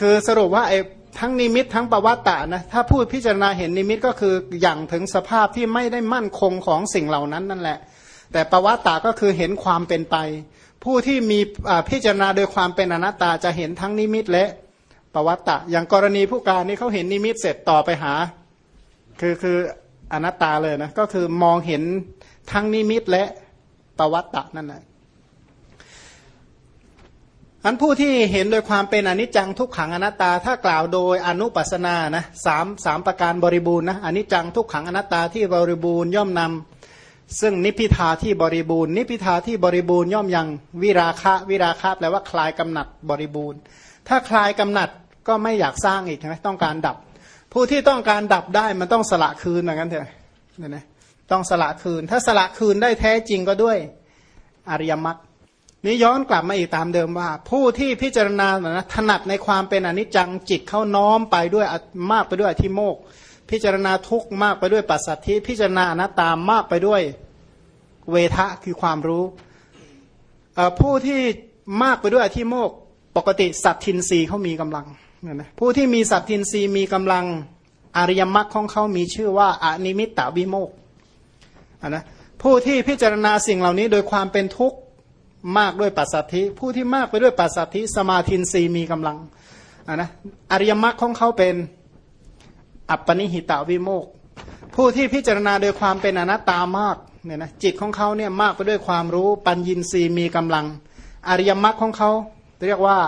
คือสรุปว่าไอ้ทั้งนิมิตทั้งปวัตตะนะถ้าพูดพิจารณาเห็นนิมิตก็คืออย่างถึงสภาพที่ไม่ได้มั่นคงของสิ่งเหล่านั้นนั่นแหละ แต่ปวัตตะก็คือเห็นความเป็นไป ผู้ที่มีพิจารณาโดยความเป็นอนัตตาจะเห็นทั้งนิมิตและปวัตตะ อย่างกรณีผู้การนี่เขาเห็นนิมิตเสร็จต่อไปหา คือคืออนัตตาเลยนะก็คือมองเห็นทั้งนิมิตและปวัตตะนั่นแหละ อันผู้ที่เห็นโดยความเป็นอนิจจังทุกขังอนัตตา ถ้ากล่าวโดยอนุปัสนานะสามสามประการบริบูรณ์นะอนิจจังทุกขังอนัตตาที่บริบูรณ์ย่อมนำซึ่งนิพิทาที่บริบูรณ์ นิพิทาที่บริบูรณ์ย่อมยังวิราคะวิราคะแปลว่าคลายกำหนัดบริบูรณ์ ถ้าคลายกำหนัดก็ไม่อยากสร้างอีกใช่ไหมต้องการดับ ผู้ที่ต้องการดับได้มันต้องสละคืนเหมือนกันเถอะเนี่ยนะต้องสละคืน ถ้าสละคืนได้แท้จริงก็ด้วยอริยมรรค นี้ย้อนกลับมาอีกตามเดิมว่า ผู้ที่พิจารณานะถนัดในความเป็นอนิจจังจิตเข้าน้อมไปด้วยมากไปด้วยอธิโมก พิจารณาทุกมากไปด้วยปัสสัทธิพิจารณาอนัตตามากไปด้วยเวทะคือความรู้ผู้ที่มากไปด้วยอธิโมกปกติสัตทินรีเขามีกำลังนะผู้ที่มีสัตทินรีมีกำลังอริยมรรคของเขามีชื่อว่าอนิมิตตวิโมกนะผู้ที่พิจารณาสิ่งเหล่านี้โดยความเป็นทุกข์ มากด้วยปัสสัทธิ ผู้ที่มากไปด้วยปัสสัทธิ สมาธินทรีย์มีกำลังอ่านะอริยมรรคของเขาเป็นอัปปณิหิตาวิโมกข์ ผู้ที่พิจารณาโดยความเป็นอนัตตามากเนี่ยนะจิตของเขาเนี่ยมากไปด้วยความรู้ปัญญินทรีย์มีกำลัง อริยมรรคของเขาเรียกว่า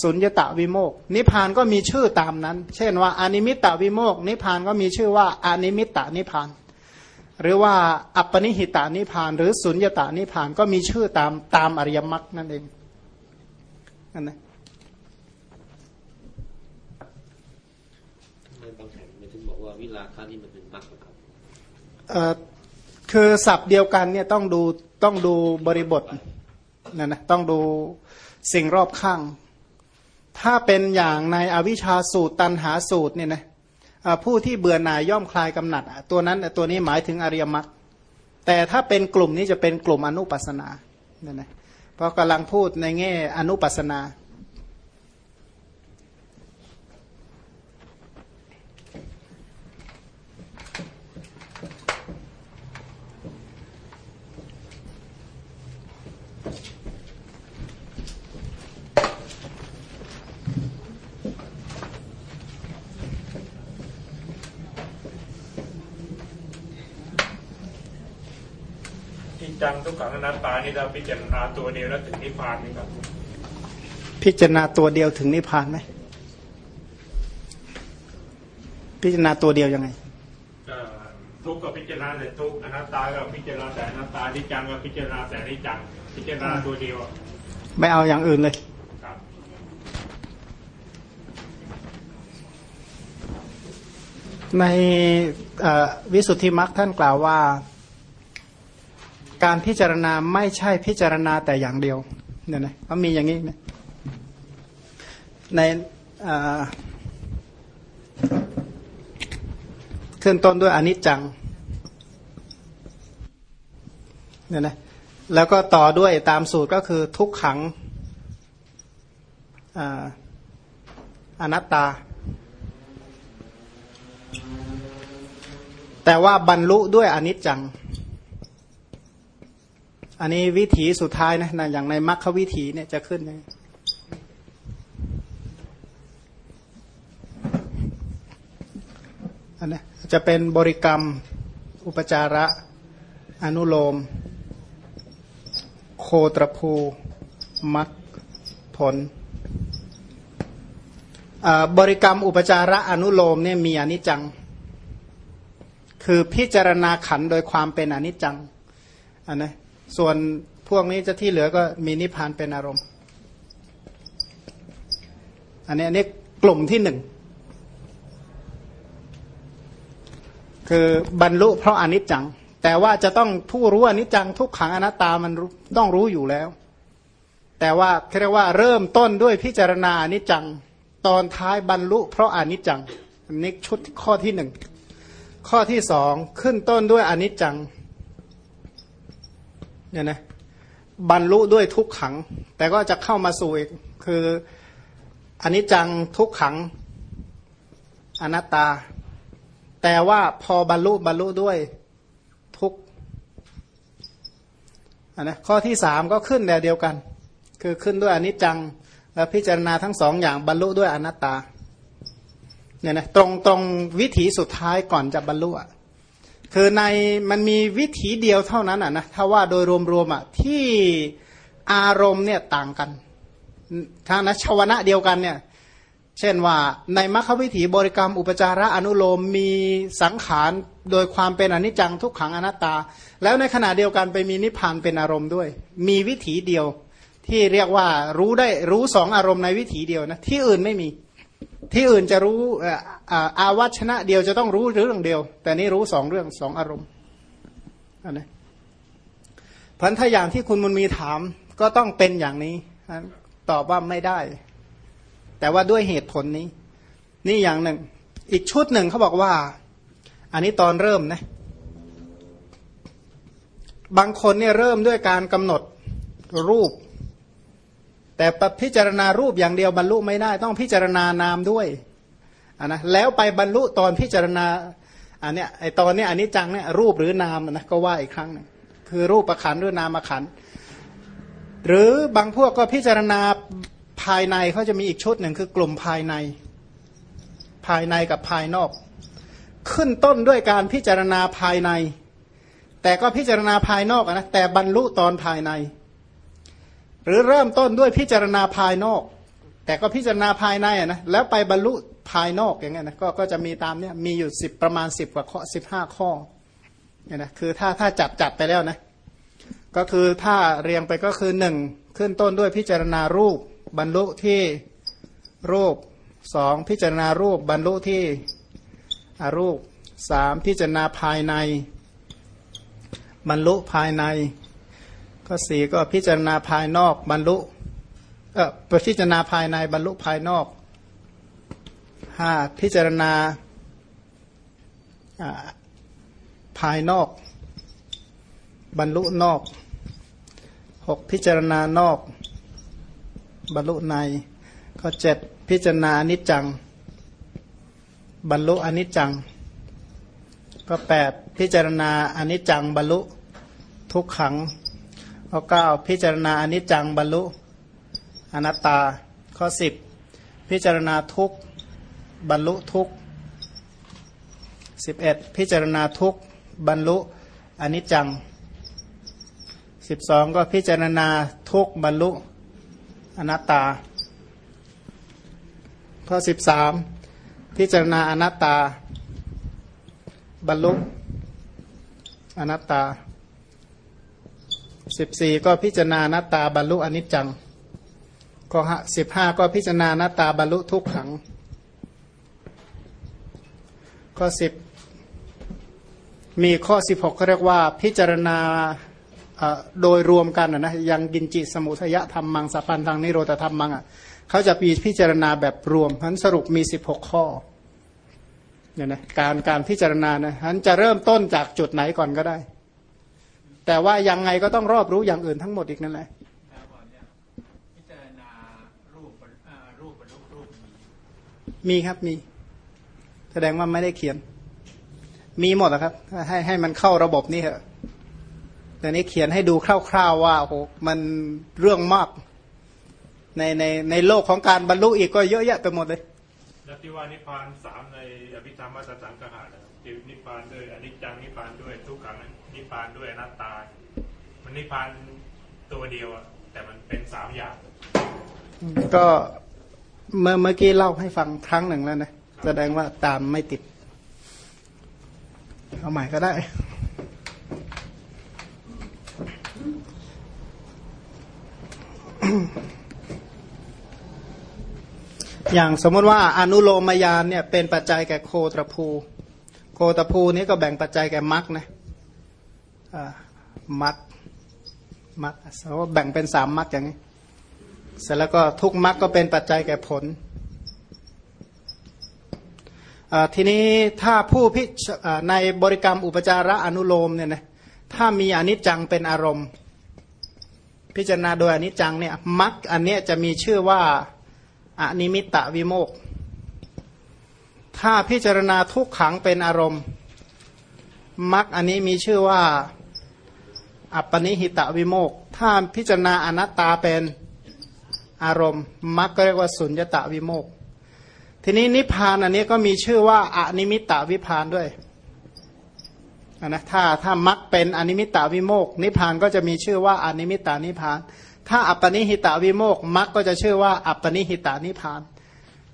สุญญตาวิโมกข์ นิพพานก็มีชื่อตามนั้น เช่นว่าอนิมิตตาวิโมกข์ นิพพานก็มีชื่อว่าอนิมิตตนิพพาน หรือว่าอัปปนิหิตานิพาน หรือสุญญตานิพานก็มีชื่อตามตามอริยมรรคนั่นเองนั่นนะบางแห่งมันถึงบอกว่าวิราคะนี่มันเป็นมรรคครับเอ่อคือศัพท์เดียวกันเนี่ยต้องดูต้องดูบริบทนั่นนะต้องดูสิ่งรอบข้าง ถ้าเป็นอย่างในอวิชชาสูตรตันหาสูตรเนี่ยนะ ผู้ที่เบื่อหน่ายย่อมคลายกำหนัด ตัวนั้นตัวนี้หมายถึงอริยมรรคแต่ถ้าเป็นกลุ่มนี้จะเป็นกลุ่มอนุปัสนาเนี่ยนะเพราะกำลังพูดในแง่อนุปัสนา จังทุกขังอนัตตานี่เราพิจารณาตัวเดียวแล้วถึงนิพพานนี่ครับ พิจารณาตัวเดียวถึงนิพพานไหมพิจารณาตัวเดียวยังไงทุกก็พิจารณาแต่ทุกอนัตตาก็พิจารณาแต่อนัตตาที่จังก็พิจารณาแต่นิจัง พิจารณาตัวเดียวไม่เอาอย่างอื่นเลยในวิสุทธิมรรคท่านกล่าวว่า การพิจารณาไม่ใช่พิจารณาแต่อย่างเดียวเนี่ยนะเขามีอย่างนี้นะในขึ้นต้นด้วยอนิจจังเนี่ยนะแล้วก็ต่อด้วยตามสูตรก็คือทุกขังอนัตตา แต่ว่าบรรลุด้วยอนิจจัง อันนี้วิถีสุดท้ายนะนะอย่างในมรรควิถีเนี่ยจะขึ้นนะอันนี้จะเป็นบริกรรมอุปจาระ อนุโลม โคตรภูมัคผล บริกรรมอุปจาระอนุโลมเนี่ยมีอนิจจัง คือพิจารณาขันโดยความเป็นอนิจจังอันนี้ ส่วนพวกนี้จะที่เหลือก็มีนิพพานเป็นอารมณ์ อันนี้อันนี้กลุ่มที่หนึ่ง คือบรรลุเพราะอนิจจัง แต่ว่าจะต้องผู้รู้อนิจจังทุกขังอนัตตามันต้องรู้อยู่แล้ว แต่ว่าเรียกว่าเริ่มต้นด้วยพิจารณาอนิจจัง ตอนท้ายบรรลุเพราะอนิจจังนี่ชุดข้อที่หนึ่งข้อที่สองขึ้นต้นด้วยอนิจจัง เนี่ยนะบรรลุด้วยทุกขัง แต่ก็จะเข้ามาสู่อีกคืออันนี้จังทุกขังอนัตตา แต่ว่าพอบรรลุบรรลุด้วยทุกอันนะข้อที่สามก็ขึ้นแนวเดียวกัน คือขึ้นด้วยอนิจจังและพิจารณาทั้งสองอย่างบรรลุด้วยอนัตตาเนี่ยนะตรงตรงวิถีสุดท้ายก่อนจะบรรลุอะ คือในมันมีวิถีเดียวเท่านั้นอะนะถ้าว่าโดยรวมๆอะที่อารมณ์เนี่ยต่างกันทานะชวนะเดียวกันเนี่ยเช่นว่าในมรรควิถีบริกรรมอุปจาระอนุโลมมีสังขารโดยความเป็นอนิจจังทุกขังอนัตตา แล้วในขณะเดียวกันไปมีนิพพานเป็นอารมณ์ด้วย มีวิถีเดียวที่เรียกว่ารู้ได้รู้สองอารมณ์ในวิถีเดียวนะที่อื่นไม่มี ที่อื่นจะรู้อาวัชนะเดียวจะต้องรู้เรื่องเดียว แต่นี้รู้สองเรื่องสองอารมณ์นนี้พันถ้าอย่างที่คุณมุนมีถามก็ต้องเป็นอย่างนี้ตอบว่าไม่ได้ แต่ว่าด้วยเหตุผลนี้ นี่อย่างหนึ่ง อีกชุดหนึ่งเขาบอกว่า อันนี้ตอนเริ่มนะ บางคนเนี่ยเริ่มด้วยการกำหนดรูป แต่พิจารณารูปอย่างเดียวบรรลุไม่ได้ ต้องพิจารณานามด้วยนนะแล้วไปบรรลุตอนพิจารณาอันเนี้ยไอตอนเนี้ยอันนี้จังเนี่ยรูปหรือนามนะก็ว่าอีกครั้งนึงคือรูปประขันหรือนามขันหรือบางพวกก็พิจารณาภายในเขาจะมีอีกชุดหนึ่งคือกลุ่มภายใน ภายในกับภายนอก ขึ้นต้นด้วยการพิจารณาภายใน แต่ก็พิจารณาภายนอกนะแต่บรรลุตอนภายใน หรือเริ่มต้นด้วยพิจารณาภายนอก แต่ก็พิจารณาภายในนะแล้วไปบรรลุภายนอกอย่างเงี้ยนะก็ก็จะมีตามเนี้ยมีอยู่สิบประมาณสิบกว่าข้อสิบห้าข้อเนี่ยนะคือถ้าถ้าจัดจัดไปแล้วนะก็คือถ้าเรียงไปก็คือหนึ่งขึ้นต้นด้วยพิจารณารูป บรรลุที่รูปสองพิจารณารูปบรรลุที่อรูปสามพิจารณาภายใน บรรลุภายใน ข้อสี่ก็พิจารณาภายนอกบรรลุเออพิจารณาภายในบรรลุภายนอกห้าพิจารณาภายนอก บรรลุนอกหกพิจารณานอก บรรลุในข้อเจ็ดพิจารณาอนิจจัง บรรลุอนิจจัง ก็แปดพิจารณาอนิจจังบรรลุทุกขัง ข้อเก้าพิจารณาอนิจจังบรรลุอนัตตา ข้อสิบพิจารณาทุกบรรลุทุกสิบเอ็ดพิจารณาทุกบรรลุอนิจจังสิบสองก็พิจารณาทุกบรรลุอนัตตา ข้อสิบสามพิจารณาอนัตตา บรรลุอนัตตา สิบสี่ก็พิจารณาหน้าตาบรรลุอนิจจังก็สิบห้าก็พิจารณาหน้าตาบรรลุทุกขัง ข้อสิบมีข้อสิบหกเขาเรียกว่าพิจารณาโดยรวมกันนะยังกินจิสมุทยธรรมมังสัพพันทางนิโรธธรรมมังอะเขาจะปีพิจารณาแบบรวมพันสรุปมีสิบหกข้อเนี่ยนะการการพิจารณานะพันจะเริ่มต้นจากจุดไหนก่อนก็ได้ แต่ว่ายังไงก็ต้องรอบรู้อย่างอื่นทั้งหมดอีกนั่นแหละมีครับมี แสดงว่าไม่ได้เขียน มีหมดแล้วครับ ให้ให้มันเข้าระบบนี่เหอะแต่นี้เขียนให้ดูคร่าวๆว่าโอ้โหมันเรื่องมาก ในในในโลกของการบรรลุอีกก็เยอะแยะไปหมดเลยแล้วที่ว่านิพพานสามในอภิธรรมมัตสังกหาที่นิพพานด้วยอนิจจังนิพ พานด้วยอนัตตา มันนิพพานตัวเดียวอะแต่มันเป็นสามอย่าง ก็เมื่อเมื่อกี้เล่าให้ฟังครั้งหนึ่งแล้วนะแสดงว่าตามไม่ติด เอาใหม่ก็ได้ อย่างสมมติว่าอนุโลมยานเนี่ยเป็นปัจจัยแก่โคตรภู โคตรภูนี้ก็แบ่งปัจจัยแก่มรคนะ มัดมัดเราแบ่งเป็นสามมัดอย่างนี้ เสร็จแล้วก็ทุกมัดก็เป็นปัจจัยแก่ผลทีนี้ถ้าผู้พิในบริกรรมอุปจาระอนุโลมเนี่ยนะถ้ามีอนิจจังเป็นอารมณ์ พิจารณาโดยอนิจจังเนี่ยมรรคอันเนี้ยจะมีชื่อว่าอนิมิตตวิโมกข์ถ้าพิจารณาทุกขังเป็นอารมณ์มรรคอันนี้มีชื่อว่า อัปปณิหิตะวิโมกข์ถ้าพิจารณาอนัตตาเป็นอารมณ์มรรคก็เรียกว่าสุญญตะวิโมกข์ทีนี้นิพพานอันนี้ก็มีชื่อว่าอนิมิตตนิพพานด้วยนะถ้าถ้ามรรคเป็นอนิมิตตวิโมกข์นิพพานก็จะมีชื่อว่าอนิมิตตานิพพาน ถ้าอัปปณิหิตะวิโมกข์มรรคก็จะชื่อว่าอัปปณิหิตานิพพาน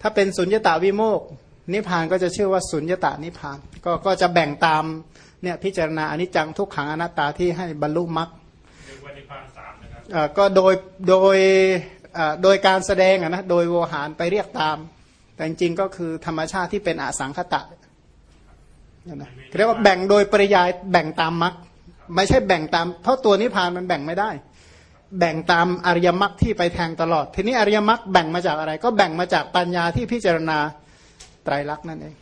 ถ้าเป็นสุญญตาวิโมกข์ นิพพานก็จะชื่อว่าสุญญตานิพพานก็ก็จะแบ่งตามเนี่ยพิจารณาอนิจจังทุกขังอนัตตาที่ให้บรรลุมรรคเรียกว่านิพพานสามนะครับเอ่อก็โดยโดยเอ่อโดยการแสดงอะนะโดยโวหารไปเรียกตาม แต่จริงๆก็คือธรรมชาติที่เป็นอสังขตะนั่นนะเรียกว่าแบ่งโดยปริยายแบ่งตามมรรคไม่ใช่แบ่งตาม เพราะตัวนิพพานมันแบ่งไม่ได้ แบ่งตามอริยมรรคที่ไปแทงตลอด ทีนี้อริยมรรคแบ่งมาจากอะไร ก็แบ่งมาจากปัญญาที่พิจารณา ไตรลักษณ์นั่นเอง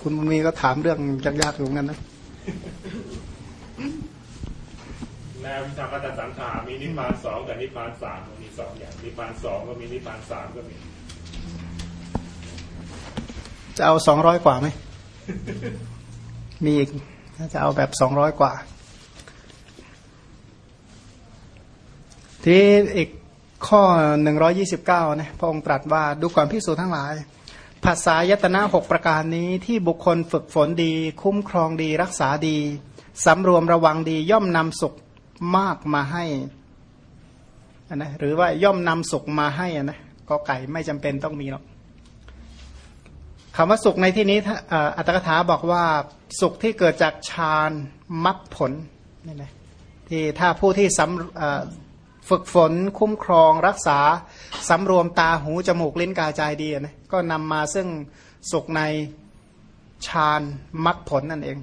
คุณบุญมีก็ถามเรื่องยากๆอยู่เหมือนกันนะในอภิธรรมมัตตสังขามีนิพพานสองกับนิพพานสามมันมีสองอย่างนิพพานสองก็มีนิพพานสามก็มี จะเอาสองร้อยกว่าไหม มีอีกถ้าจะเอาแบบสองร้อยกว่า ที่อีกข้อหนึ่งร้อยี่สิบเก้านะพระองค์ตรัสว่าดูก่อนพิสูจน์ทั้งหลาย ภาษายตนะหกประการนี้ที่บุคคลฝึกฝนดี คุ้มครองดีรักษาดีสำรวมระวังดีย่อมนำสุขมากมาให้นะหรือว่าย่อมนำสุขมาให้นะก็ไก่ไม่จำเป็นต้องมีหรอกคำว่าสุขในที่นี้อัตถกถาบอกว่าสุขที่เกิดจากฌานมรรคผลนี่นะที่ถ้าผู้ที่สำ ฝึกฝนคุ้มครองรักษาสำรวมตาหูจมูกลิ้นกายใจดีนะก็นำมาซึ่งสุขในฌานมรรคผลนั่นเอง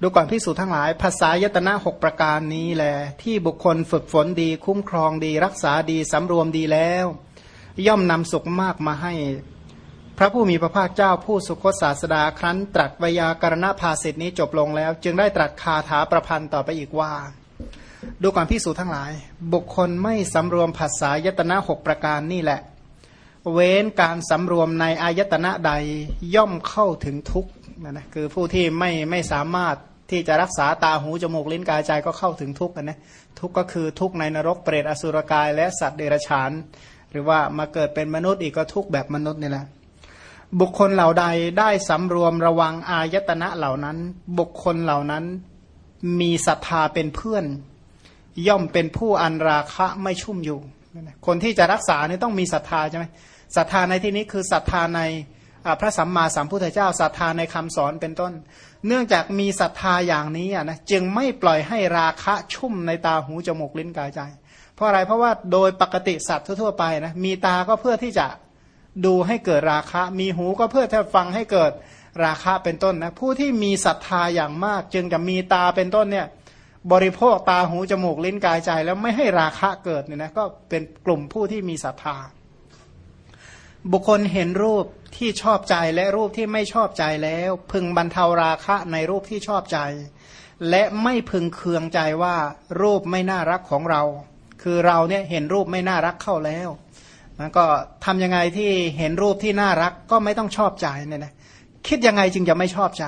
ดูก่อนพิสูจน์ทั้งหลาย ภาษายตนะหกประการนี้แหละที่บุคคลฝึกฝนดี คุ้มครองดี รักษาดีสำรวมดีแล้ว ย่อมนำสุขมากมาให้ พระผู้มีพระภาคเจ้าผู้สุคตศาสดาครั้น ตรัสวยากรณภาสิทธินี้จบลงแล้ว จึงได้ตรัสคาถาประพันธ์ต่อไปอีกว่า ดูก่อนพิสูจน์ทั้งหลาย บุคคลไม่สำรวมภาษายตนะหกประการนี่แหละ เว้นการสำรวมในอายตนะใดย่อมเข้าถึงทุกข์นะนะคือผู้ที่ไม่ไม่สามารถที่จะรักษาตาหูจมูกลิ้นกายใจก็เข้าถึงทุกข์นนะทุกข์ก็คือทุกข์ในนรกเปรตอสุรกายและสัตว์เดรัจฉาน หรือว่ามาเกิดเป็นมนุษย์อีกก็ทุกข์แบบมนุษย์นี่แหละ บุคคลเหล่าใดได้สำรวมระวังอายตนะเหล่านั้น บุคคลเหล่านั้นมีศรัทธาเป็นเพื่อน ย่อมเป็นผู้อันราคะไม่ชุ่มอยู่ คนที่จะรักษาเนี่ยต้องมีศรัทธาใช่ไหมศรัทธาในที่นี้คือศรัทธาในพระสัมมาสัมพุทธเจ้าศรัทธาในคำสอนเป็นต้น เนื่องจากมีศรัทธาอย่างนี้นะจึงไม่ปล่อยให้ราคะชุ่มในตาหูจมูกลิ้นกายใจ เพราะอะไรเพราะว่าโดยปกติสัตว์ทั่วไปนะมีตาก็เพื่อที่จะ ดูให้เกิดราคะ มีหูก็เพื่อจะฟังให้เกิดราคะเป็นต้นนะผู้ที่มีศรัทธาอย่างมาก จึงจะมีตาเป็นต้นเนี่ยบริโภคตาหูจมูกลิ้นกายใจ แล้วไม่ให้ราคะเกิดเนี่ยนะก็เป็นกลุ่มผู้ที่มีศรัทธา บุคคลเห็นรูปที่ชอบใจและรูปที่ไม่ชอบใจแล้ว พึงบรรเทาราคะในรูปที่ชอบใจ และไม่พึงเคืองใจว่ารูปไม่น่ารักของเรา คือเราเนี่ยเห็นรูปไม่น่ารักเข้าแล้ว มันก็ทำยังไงที่เห็นรูปที่น่ารักก็ไม่ต้องชอบใจเนี่ยนะคิดยังไงจึงจะไม่ชอบใจ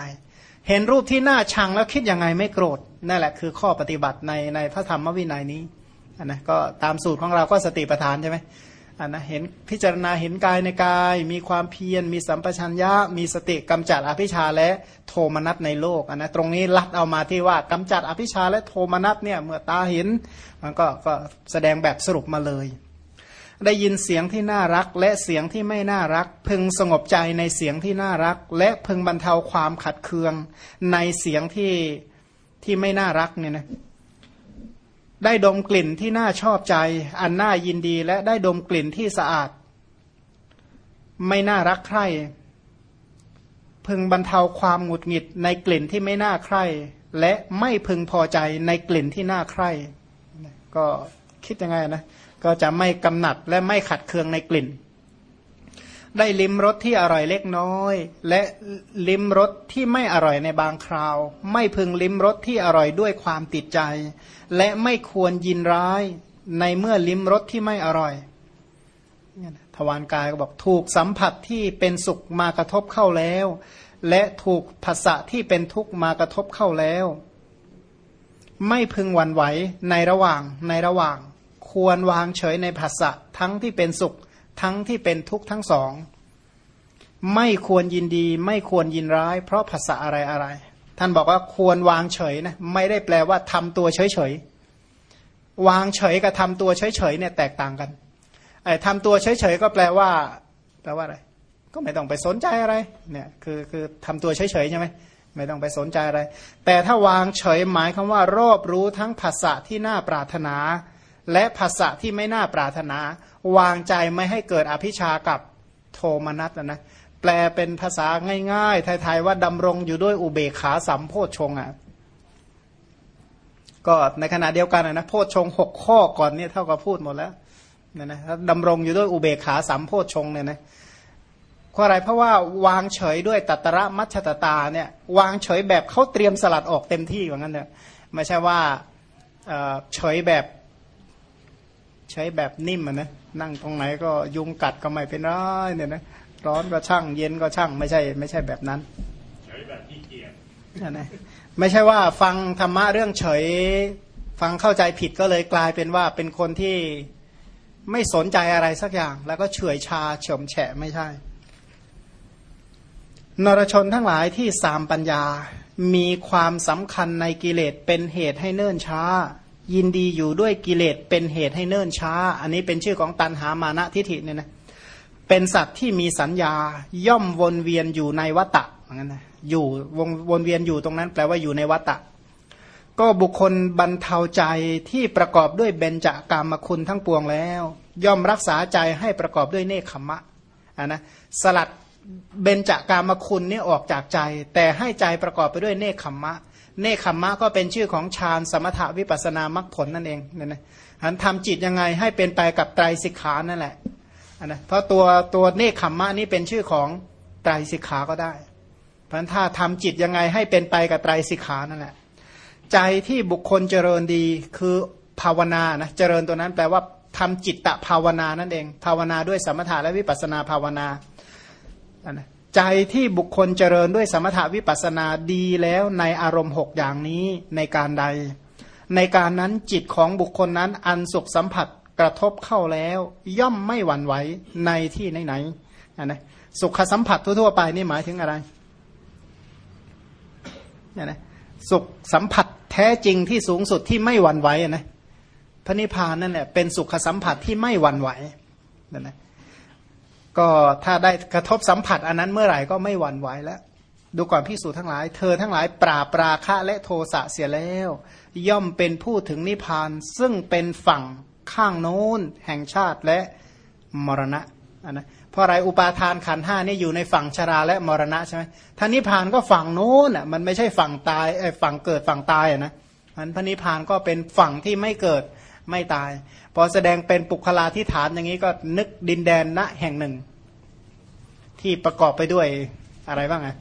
เห็นรูปที่น่าชังแล้วคิดยังไงไม่โกรธนั่นแหละคือข้อปฏิบัติในในพระธรรมวินัยนี้อันนะก็ตามสูตรของเราก็สติปัฏฐานใช่ไหมอันนะเห็นพิจารณาเห็นกายในกาย มีความเพียรมีสัมปชัญญะ มีสติกำจัดอภิชาและโทมนัสในโลกอันนะตรงนี้ลัดเอามาที่ว่ากำจัดอภิชาและโทมนัสเนี่ยเมื่อตาเห็นมันก็ก็แสดงแบบสรุปมาเลย ได้ยินเสียงที่น่ารัก และเสียงที่ไม่น่ารัก พึงสงบใจในเสียงที่น่ารัก และพึงบรรเทาความขัดเคือง ในเสียงที่ที่ไม่น่ารักเนี่ยนะได้ดมกลิ่นที่น่าชอบใจ อันน่ายินดีและได้ดมกลิ่นที่สะอาด ไม่น่ารักใคร่พึงบรรเทาความหงุดหงิดในกลิ่นที่ไม่น่าใคร่และไม่พึงพอใจในกลิ่นที่น่าใคร่ก็คิดยังไงนะ ก็จะไม่กำหนัดและไม่ขัดเคืองในกลิ่น ได้ลิ้มรสที่อร่อยเล็กน้อย และลิ้มรสที่ไม่อร่อยในบางคราว ไม่พึงลิ้มรสที่อร่อยด้วยความติดใจ และไม่ควรยินร้ายในเมื่อลิ้มรสที่ไม่อร่อยทวารกายก็บอกถูกสัมผัสที่เป็นสุขมากระทบเข้าแล้ว และถูกภาษะที่เป็นทุกข์มากระทบเข้าแล้ว ไม่พึงหวั่นไหวในระหว่างในระหว่าง ควรวางเฉยในภาษะทั้งที่เป็นสุข ทั้งที่เป็นทุกข์ทั้งสอง ไม่ควรยินดี ไม่ควรยินร้าย เพราะภาษาอะไรอะไร ท่านบอกว่าควรวางเฉยนะไม่ได้แปลว่าทำตัวเฉยเฉยวางเฉยกับทำตัวเฉยเฉยเนี่ยแตกต่างกันไอ้ทำตัวเฉยเฉยก็แปลว่า แปลว่าอะไร ก็ไม่ต้องไปสนใจอะไรเนี่ยคือคือทำตัวเฉยเฉยใช่ไหมไม่ต้องไปสนใจอะไร แต่ถ้าวางเฉยหมายคำว่ารอบรู้ทั้งภาษะที่น่าปรารถนา และภาษะที่ไม่น่าปรารถนา วางใจไม่ให้เกิดอภิชากับโทมนัสนะนะแปลเป็นภาษาง่ายๆไทยๆว่าดำรงอยู่ด้วยอุเบกขาสัมโพชงค์อะก็ในขณะเดียวกันนะโพชฌงหกข้อก่อนเนี่ยเท่ากับพูดหมดแล้วเนี่ยนะดำรงอยู่ด้วยอุเบกขาสัมโพชฌงเนี่ยนะเพราะอะไรเพราะว่าวางเฉยด้วยตัตระมัชตตาเนี่ยวางเฉยแบบเขาเตรียมสลัดออกเต็มที่ว่างั้นเนี่ยไม่ใช่ว่าเฉยแบบ ใช้แบบนิ่มอะนะนั่งตรงไหนก็ยุงกัดก็ไม่เป็นไรเนี่ยนะร้อนก็ช่างเย็นก็ช่างไม่ใช่ ไม่ใช่แบบนั้นเฉยแบบขี้เกียจนะนะไม่ใช่ว่าฟังธรรมะเรื่องเฉย ฟังเข้าใจผิดก็เลยกลายเป็นว่าเป็นคนที่ไม่สนใจอะไรสักอย่าง แล้วก็เฉื่อยชาเฉมแฉะไม่ใช่ นรชนทั้งหลายที่สามปัญญามีความสำคัญในกิเลสเป็นเหตุให้เนิ่นช้า ยินดีอยู่ด้วยกิเลสเป็นเหตุให้เนิ่นช้า อันนี้เป็นชื่อของตันหามานะทิฏฐิเนี่ยนะเป็นสัตว์ที่มีสัญญาย่อมวนเวียนอยู่ในวัตตะเหมือนกันนะอยู่วงวนเวียนอยู่ตรงนั้นแปลว่าอยู่ในวัตตะ ก็บุคคลบรรเทาใจที่ประกอบด้วยเบญจากามคุณทั้งปวงแล้ว ย่อมรักษาใจให้ประกอบด้วยเนคขมมะอะนะสลัดเบญจากามคุณนี่ออกจากใจ แต่ให้ใจประกอบไปด้วยเนคขมมะ เนคขมมะก็เป็นชื่อของฌานสมถวิปัสสนามรรคผลนั่นเองเนี่ยนะหันทำจิตยังไงให้เป็นไปกับไตรสิกขานั่นแหละอะนะเพราะตัวตัวเนคขมมะนี่เป็นชื่อของไตรสิกขาก็ได้เพราะนั้นถ้าทำจิตยังไงให้เป็นไปกับไตรสิกขานั่นแหละ ใจที่บุคคลเจริญดีคือภาวนานะเจริญตัวนั้นแปลว่าทำจิตตภาวนานั่นเอง ภาวนาด้วยสมถะและวิปัสสนาภาวนาอันนะ ใจที่บุคคลเจริญด้วยสมถวิปัสนาดีแล้วในอารมณ์หกอย่างนี้ในการใด ในการนั้นจิตของบุคคลนั้นอันสุขสัมผัสกระทบเข้าแล้ว ย่อมไม่หวั่นไหวในที่ไหนๆอันนะสุขสัมผัสทั่วๆไปนี่หมายถึงอะไรเนี่ยนะสุขสัมผัสแท้จริงที่สูงสุดที่ไม่หวั่นไหวอะนะพระนิพพานนั่นแหละเป็นสุขสัมผัสที่ไม่หวั่นไหวนั่นนะ ก็ถ้าได้กระทบสัมผัสอันนั้นเมื่อไหร่ก็ไม่หวั่นไหวแล้ว ดูก่อนพิสูจทั้งหลาย เธอทั้งหลายปราบปราคะและโทสะเสียแล้ว ย่อมเป็นผู้ถึงนิพพาน ซึ่งเป็นฝั่งข้างโน้น แห่งชาติและมรณะนนะเพราะอะไรอุปาทานขันห้านี่อยู่ในฝั่งชราและมรณะใช่ไหมท่านิพพานก็ฝั่งโน้นอะมันไม่ใช่ฝั่งตายไอ้ฝั่งเกิดฝั่งตายอะนะมันพระนิพพานก็เป็นฝั่งที่ไม่เกิดไม่ตาย พอแสดงเป็นปุคลาธิฐานอย่างนี้ก็นึกดินแดนณแห่งหนึ่ง ที่ประกอบไปด้วยอะไรบ้างอะ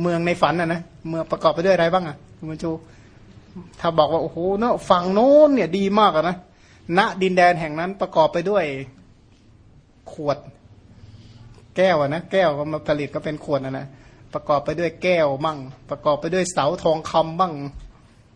เมืองในฝันอะนะเมืองประกอบไปด้วยอะไรบ้างอะคุณผู้ชถ้าบอกว่าโอ้โหเนาะฝั่งโน้นเนี่ยดีมากอะนะณดินแดนแห่งนั้นประกอบไปด้วยขวด แก้วอะนะแก้วก็มาผลิตก็เป็นขวดอะนะประกอบไปด้วยแก้วบ้างประกอบไปด้วยเสาทองคำบ้าง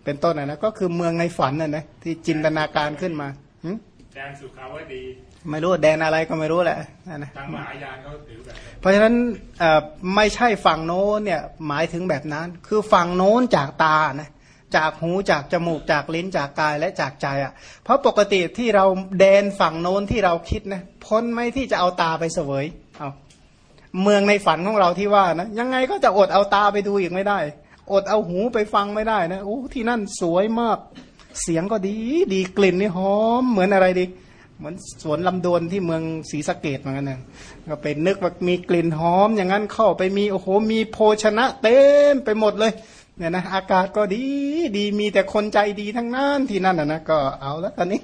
เป็นต้นอะนะก็คือเมืองในฝันอะนะที่จินตนาการขึ้นมาหึ แดนสุขาวดี ไม่รู้แดนอะไรก็ไม่รู้แหละนะนะทางมหายานเขาถือแบบนั้นเพราะฉะนั้นเอ่อไม่ใช่ฝั่งโน้นเนี่ยหมายถึงแบบนั้น คือฝั่งโน้นจากตานะจากหูจากจมูกจากลิ้นจากกายและจากใจอะ เพราะปกติที่เราแดนฝั่งโน้นที่เราคิดนะพ้นไหมที่จะเอาตาไปเสวยเอาเมืองในฝันของเราที่ว่านะยังไงก็จะอดเอาตาไปดูอีกไม่ได้ อดเอาหูไปฟังไม่ได้นะโอ้ที่นั่นสวยมาก เสียงก็ดีดีกลิ่นนี่หอมเหมือนอะไรดี เหมือนสวนลำดวนที่เมืองศรีสะเกดเหมือนกันนะก็เป็นนึกว่ามีกลิ่นหอม อย่างนั้นเข้าไปมีโอ้โหมีโภชนะเต็มไปหมดเลยเนี่ยนะอากาศก็ดีดีมีแต่คนใจดีทั้งนั้นที่นั่นนะนะก็เอาแล้วตอนนี้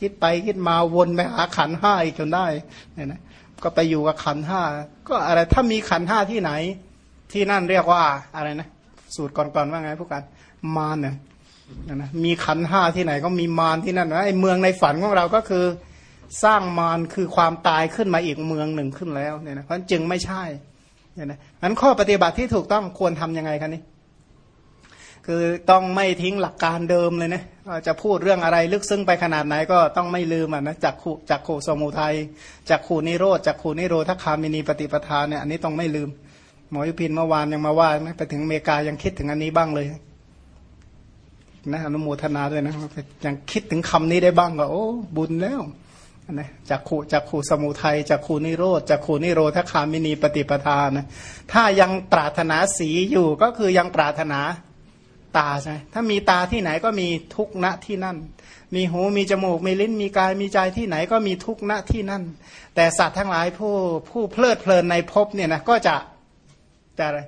คิดไปคิดมาวนไปหาขันห้าอีกจนได้เนี่ยนะก็ไปอยู่กับขันห้าก็อะไรถ้ามีขันห้าที่ไหน ที่นั่นเรียกว่าอะไรนะ สูตรก่อนๆว่าไงพวกกันมารเนี่ย นะมีขันห้าที่ไหนก็มีมารที่นั่นนะไอ้เมืองในฝันของเราก็คือ สร้างมารคือความตายขึ้นมาอีกเมืองหนึ่งขึ้นแล้วเนี่ยนะเพราะจึงไม่ใช่เนี่ยนะนั้นข้อปฏิบัติที่ถูกต้องควรทํำยังไงคะนี่คือต้องไม่ทิ้งหลักการเดิมเลยนะจะพูดเรื่องอะไรลึกซึ้งไปขนาดไหนก็ต้องไม่ลืมอะนะจากขูจากขูสมุทัยจากขูนิโรธจากขูนิโรธคามินีปฏิปทาเนี่ยอันนี้ต้องไม่ลืม หมอยุพินเมื่อวานยังมาว่าไหมไปถึงอเมริกายังคิดถึงอันนี้บ้างเลย นะอนุโมทนาด้วยนะยังคิดถึงคำนี้ได้บ้างก็โอ้บุญแล้วนะจากขูจากขูสมุทัยจากขูนิโรธจากขูนิโรธคามินีปฏิปทานะถ้ายังปรารถนาสีอยู่ก็คือยังปรารถนาตาใช่ไหมถ้ามีตาที่ไหนก็มีทุกณที่นั่น มีหูมีจมูกมีลิ้นมีกายมีใจที่ไหนก็มีทุกณที่นั่น แต่สัตว์ทั้งหลายผู้ผู้เพลิดเพลินในภพเนี่ยนะก็จะจะอะไร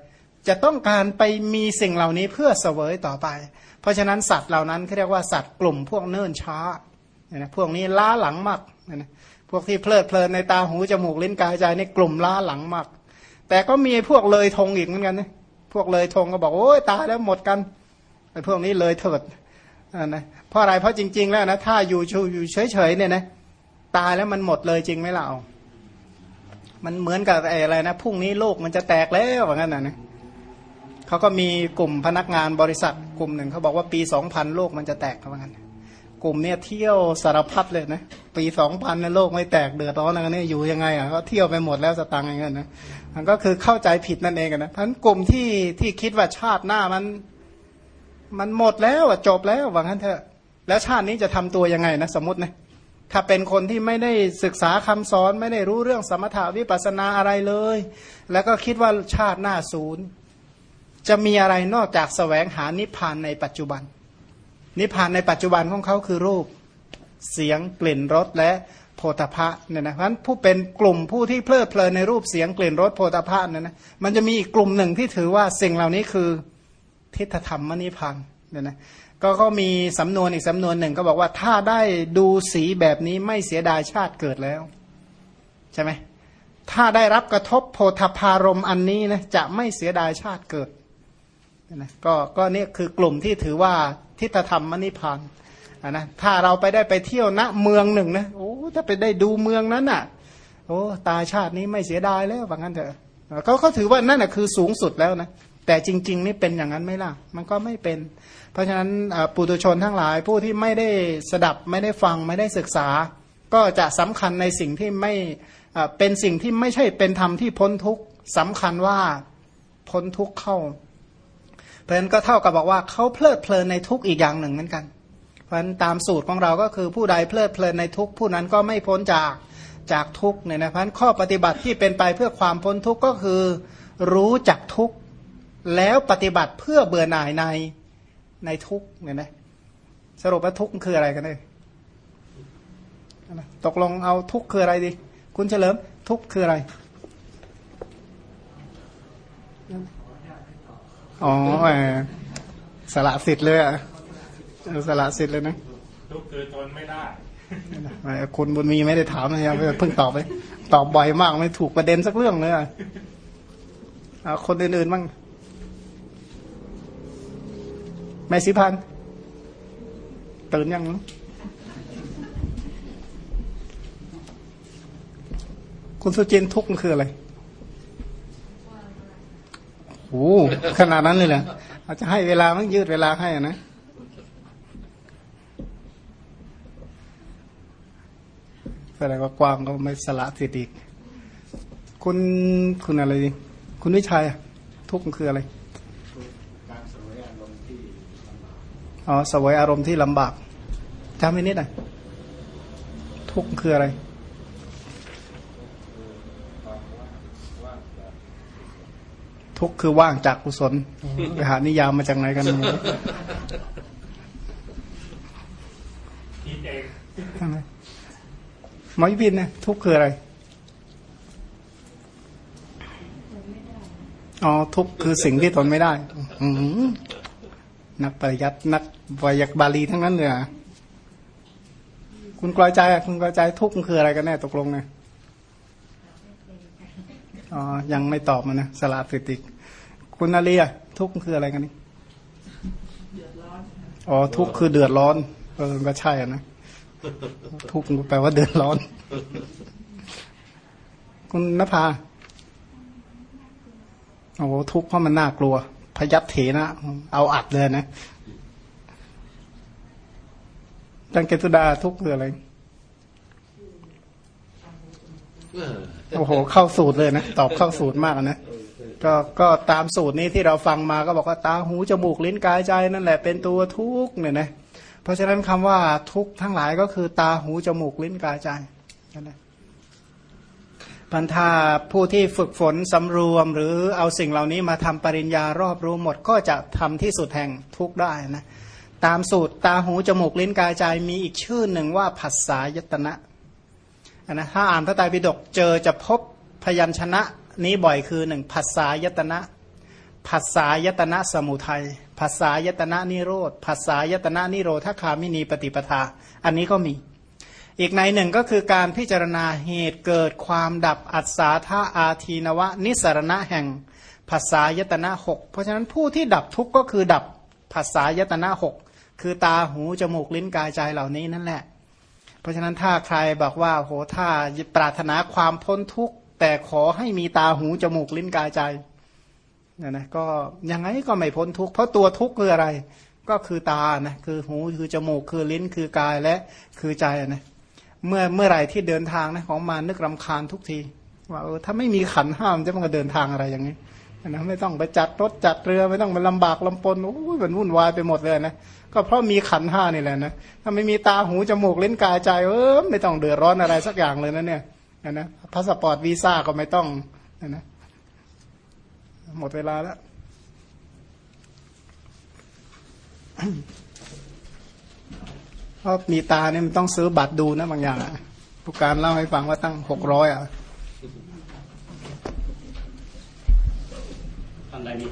จะต้องการไปมีสิ่งเหล่านี้เพื่อเสวยต่อไป เพราะฉะนั้นสัตว์เหล่านั้นเขาเรียกว่าสัตว์กลุ่มพวกเนิ่นช้านะพวกนี้ล้าหลังมากนะพวกที่เพลิดเพลินในตาหูจมูกลิ้นกายใจในกลุ่มล้าหลังมาก แต่ก็มีพวกเลยทงอีกเหมือนกันนะพวกเลยทงก็บอกโอ้ยตายแล้วหมดกันไอ้พวกนี้เลยเถิดนะเพราะอะไรเพราะจริง ๆ แล้วนะถ้าอยู่อยู่เฉยๆเนี่ยนะตายแล้วมันหมดเลยจริงไหมล่ะมันเหมือนกับอะไรนะพรุ่งนี้โลกมันจะแตกแล้วว่างั้นนนะ เขาก็มีกลุ่มพนักงานบริษัทกลุ่มหนึ่งเขาบอกว่าปีสองพันโลกมันจะแตกเขาว่างั้นกลุ่มเนี่ยเที่ยวสารพัดเลยนะปีสองพันในโลกไม่แตกเดือดร้อนอะไรนี่อยู่ยังไงอะก็เที่ยวไปหมดแล้วสตางค์อย่างเงี้ยนะมันก็คือเข้าใจผิดนั่นเองนะเพราะกลุ่มที่ที่คิดว่าชาติหน้ามัน มันหมดแล้วอะจบแล้วว่างั้นเถอะ แล้วชาตินี้จะทำตัวยังไงนะสมมตินะถ้าเป็นคนที่ไม่ได้ศึกษาคำสอนไม่ได้รู้เรื่องสมถาวิปัสนาอะไรเลย แล้วก็คิดว่าชาติหน้าศูนย์ จะมีอะไรนอกจากสแสวงหานิพพานในปัจจุบัน นิพพานในปัจจุบันของเขาคือรูป เสียงกลิ่นรสและโพธพะเนี่ยนะเพราะฉะนั้นผู้เป็นกลุ่มผู้ที่เพลิดเพลินในรูปเสียงกลิ่นรสโพธพะเนี่ยนะมันจะมีอีกกลุ่มหนึ่งที่ถือว่าสิ่งเหล่านี้คือทิฏฐธรรมมณิพังเนี่ยนะก็ก็มีสำนวนอีกสำนวนหนึ่งก็บอกว่าถ้าได้ดูสีแบบนี้ไม่เสียดายชาติเกิดแล้ว ใช่ไหมถ้าได้รับกระทบโพธพารมอันนี้นะจะไม่เสียดายชาติเกิด นะก็ก็นี่คือกลุ่มที่ถือว่าทิฏฐธรรมมณิพันนะถ้าเราไปได้ไปเที่ยวณเมืองหนึ่งนะโอ้ถ้าไปได้ดูเมืองนั้นอะ โอ้ตายชาตินี้ไม่เสียดายแล้วว่างั้นเถอะเขาเขาถือว่านั่นนะคือสูงสุดแล้วนะแต่จริง ๆ นี่เป็นอย่างนั้นไหมล่ะ มันก็ไม่เป็น เพราะฉะนั้นปุถุชนทั้งหลายผู้ที่ไม่ได้สดับไม่ได้ฟังไม่ได้ศึกษา ก็จะสำคัญในสิ่งที่ไม่เป็นสิ่งที่ไม่ใช่เป็นธรรมที่พ้นทุกข์สำคัญว่าพ้นทุกข์เข้า เพราะฉะนั้นก็เท่ากับบอกว่าเขาเพลิดเพลินในทุกอีกอย่างหนึ่งเหมือนกัน เพราะฉะนั้นตามสูตรของเราก็คือผู้ใดเพลิดเพลินในทุกผู้นั้นก็ไม่พ้นจากจากทุกเนี่ยนะเพราะฉะนั้นข้อปฏิบัติที่เป็นไปเพื่อความพ้นทุกก็คือรู้จักทุกแล้วปฏิบัติเพื่อเบื่อหน่ายในในทุกเนี่ยนะสรุปว่าทุกคืออะไรกันเลยตกลงเอาทุกคืออะไรดี คุณเฉลิมทุกคืออะไร อ๋อสละสิทธิ์เลยอะสละสิทธิ์เลยนะทุกคือทนไม่ได้คุณบุญมีไม่ได้ถามนะครับเพิ่งตอบไป ตอบบ่อยมากไม่ถูกประเด็นสักเรื่องเลยอะคนอื่นๆบ้างแม่สิพันตื่นยังคุณสุจินทุกข์คืออะไร โอ้ขนาดนั้นเลยเหรออาจจะให้เวลามันยืดเวลาให้นะแสดงว่ากวางก็ไม่สละสิทธิ์อีก คุณคุณอะไรคุณวิชัยทุกข์คืออะไรอ๋อสวยอารมณ์ที่ลำบากจำไว้นิดหน่อยทุกข์คืออะไร ทุกข์คือว่างจากกุศลไปหานิยามมาจากไหนกันคิดเองทำไมหมอยิพินเนี่ยทุกข์คืออะไรอ๋อทุกข์คือสิ่งที่ทนไม่ได้ อืนักปริยัตินักวายักบาลีทั้งนั้นเลยอะคุณกลอยใจอะคุณกลอยใจทุกข์คืออะไรกันแน่ตกลงเนี่ยอ๋อยังไม่ตอบมานะสลาดสิติก คุณนาเรียทุกข์คืออะไรกันนี่อ๋อทุกข์คือเดือดร้อนเออก็ใช่อะนะทุกข์แปลว่าเดือดร้อน คุณนภาโอ้โหทุกข์เพราะมันน่ากลัว พยับเถนะเอาอัดเลยนะจังเกตุดาทุกข์คืออะไรเออโอ้โห เข้าสูตรเลยนะ ตอบเข้าสูตรมากอะนะ ก็ก็ตามสูตรนี้ที่เราฟังมาก็บอกว่าตาหูจมูกลิ้นกายใจนั่นแหละเป็นตัวทุกข์เนี่ยนะเพราะฉะนั้นคำว่าทุกข์ทั้งหลายก็คือตาหูจมูกลิ้นกายใจนั่นแหละพันธาผู้ที่ฝึกฝนสำรวม หรือเอาสิ่งเหล่านี้มาทำปริญญารอบรู้หมดก็จะทำที่สุดแห่งทุกข์ได้นะตามสูตรตาหูจมูกลิ้นกายใจมีอีกชื่อหนึ่งว่าผัสสายตนะนะถ้าอ่านพระไตรปิฎกเจอจะพบพยัญชนะ นี้บ่อยคือหนึ่งภาษายตนะภาษายตนะสมุทัยภาษายตนะนิโรธภาษายตนะนิโรธคามินีปฏิปทา อันนี้ก็มี อีกในหนึ่งก็คือการพิจารณาเหตุเกิดความดับอัศาธาอาทีนวะ นิสรณะแห่งภาษายตนะหกเพราะฉะนั้นผู้ที่ดับทุกข์ก็คือดับภาษายตนะหกคือตาหูจมูกลิ้นกายใจเหล่านี้นั่นแหละ เพราะฉะนั้นถ้าใครบอกว่าโหถ้าปรารถนาความพ้นทุกข์ แต่ขอให้มีตาหูจมูกลิ้นกายใจนี่ยนะก็ยังไงก็ไม่พ้นทุกข์เพราะตัวทุกข์คืออะไร ก็คือตานะคือหูคือจมูกคือลิ้นคือกายและคือใจนะเมื่อเมื่อไหร่ที่เดินทางนะของมานึกรำคาญทุกทีว่าเออถ้าไม่มีขันห้ามจะมันก็เดินทางอะไรอย่างนี้นะไม่ต้องไปจัดรถจัดเรือไม่ต้องไปลำบากลำปนโอ้ยมันวุ่นวายไปหมดเลยนะก็เพราะมีขันห้านี่แหละนะถ้าไม่มีตาหูจมูกเล่นกายใจเออไม่ต้องเดือดร้อนอะไรสักอย่างเลยนะเนี่ย นะนะพาสปอร์ตวีซ่าก็ไม่ต้องนะนะหมดเวลาแล้วเพราะมีตาเนี่ยมันต้องซื้อบัตรดูนะบางอย่างผู้การเล่าให้ฟังว่าตั้งหกร้อยอะท่านใดมี